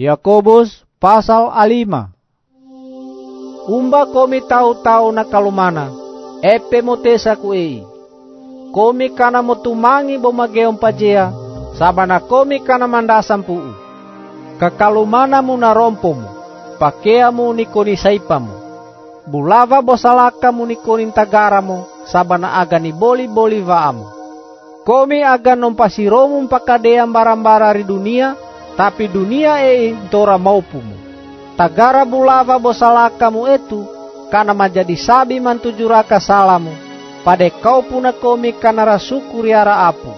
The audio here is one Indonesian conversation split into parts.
Yakobus pasal alima. Umba komi tahu-tahu na kalumana, epe motesa ku ei. Komi kana motumangi bo mageom pajea, sabana komi kana mandasam puu. Kakalumana mu na rompomu, pakea mu nikoni saipamu. Bulava bosalaka mu nikoni tagaramu, sabana agani boli-boli vaamu. Komi agan nompasiromu pakadea barang-bara ri dunia, tapi dunia e tora maupumu. Tagara bulava bosalakamu etu, kana menjadi sabi mantujuraka salamu, pada kau puna komi kana rasuku riara apu.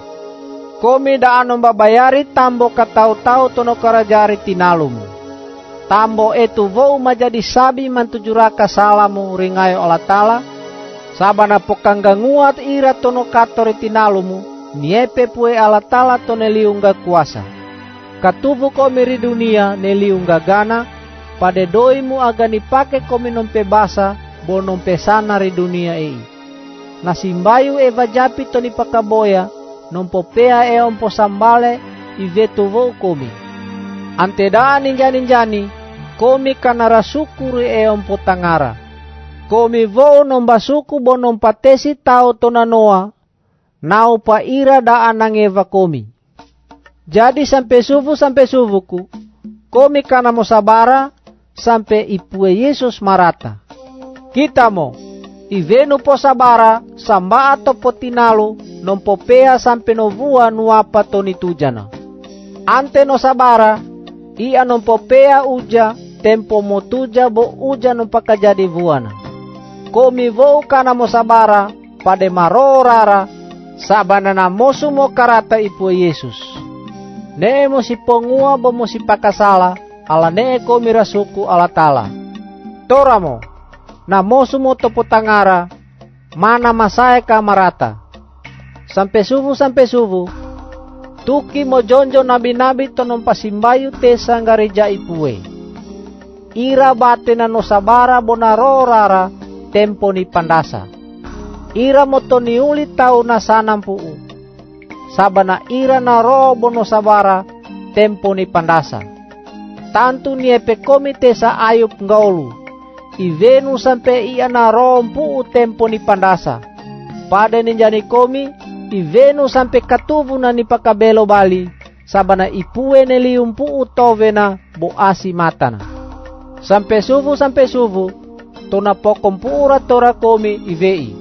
Komi da anom babayari tambo katau-tau tono karajari tinalumu. Tambo etu vou menjadi sabi mantujuraka salamu ringayo Allah Ta'ala, sabana pokangga nguat ira tono katori tinalumu, niepe pue Allah Ta'ala toneliunga kuasa katuvu komi ri dunia neliunga gana pade doimu aga nipake komi nompe basa bo nompe ri dunia ei. Nasimbayu eva japi toni pakaboya nompo pea e ompo sambale ivetu vou komi anteda ninjani-ninjani komi kana rasuku ri e ompo tangara. Komi vou nomba suku bo nompa tesi tau tonanoa nau pa ira da anang eva komi jadi sampai suvu sampai suvuku, komi kana mo sabara sampai ipue Yesus marata. Kita mo, ivenu po sabara samba atau potinalu nompo pea sampai no vua nuapa toni tujana. Ante no sabara, ia nompo pea uja tempo mo tuja bo uja nompa kajadi vuana. Komi vou kana mo sabara pade marorara sabana na mosu mo karata ipue Yesus. Nee mo si pongua bo mo si pakasala, ala nee ko mirasuku ala tala. Tora mo, na mosu mo topo tangara, mana masaya ka marata. Sampai suvu sampai suvu, tuki mo jonjo nabi-nabi tonon pasimbayu tesa ngareja ipue. Ira bate na no sabara bonaro rara tempo ni pandasa. Ira mo toniuli tau na sanam puu sabana ira na robo no sabara tempo ni pandasa. Tantu ni epe komite sa ayup ngaulu. Ivenu sampe ia na rompu tempo ni pandasa. Pada ninjani komi, ivenu sampe katuvu na ni pakabelo bali. Sabana ipue neliumpu utovena bo asi matana. Sampe suvu sampe suvu, tona pokompura tora komi ivei.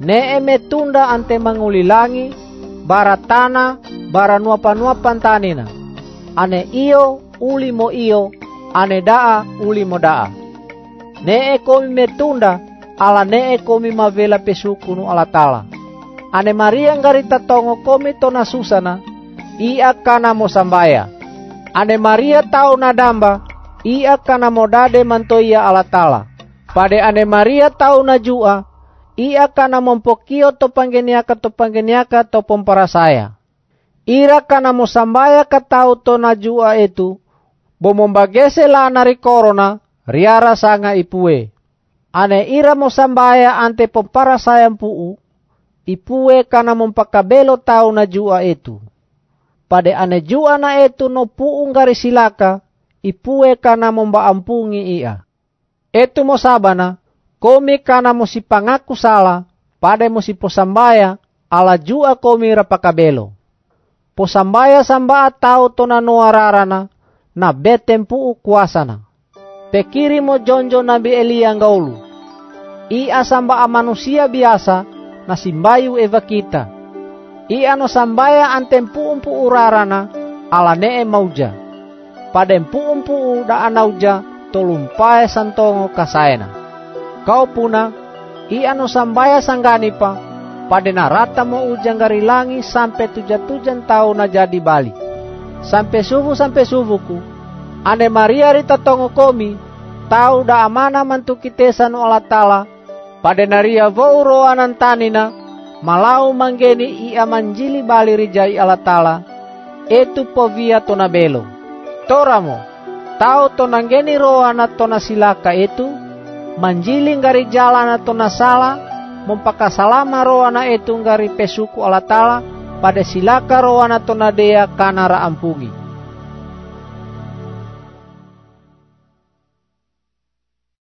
Ne eme tunda ante mangulilangi bara tana bara nuapa-nuapan tanina. Ane iyo uli mo iyo, ane daa uli mo daa. Nee komi metunda, ala nee komi mavela pesukunu ala tala. Ane Maria ngarita tongo komi tona susana, ia kana mo sambaya. Ane Maria tau nadamba, ia kana mo dade mantoia ala tala. Pade ane Maria tau na jua, ia kana mompokio to panggeniaka to panggeniaka to pomparasaya. Ira kana mo sambaya katau to najua itu, bo mombagese la nari korona, riara sanga ipue. Ane ira mo sambaya ante pomparasaya puu, ipue kana mompakabelo tau najua itu. Pade ane jua na itu no puu ngari silaka, ipue kana momba ampungi ia. Etu mo komi kana mo si pangaku sala, pada mo si posambaya, ala jua komi rapakabelo. Posambaya samba tau tona nuararana, na betempu kuasana. Pekiri mo jonjo nabi Elia ngaulu. Ia samba manusia biasa, na simbayu eva kita. Ia no sambaya antempu umpu urarana, ala nee mauja. Padempu umpu da anauja, tolumpae santongo kasaena kau puna ia no sambaya sanggani pa pada narata mo ujang garilangi sampai tuja-tujan tahu na jadi bali. Sampai subuh sampai subuhku ane Maria rita tongo komi tahu da amana mantu kitesan olah tala pada naria vouro anantanina malau manggeni ia manjili bali rijai ala tala etu povia tonabelo toramo tahu tonanggeni roana tona silaka itu manjili ngari jalan atau nasala mempakasalama roana itu ngari pesuku ala tala pada silaka roana tonadea kanara ampungi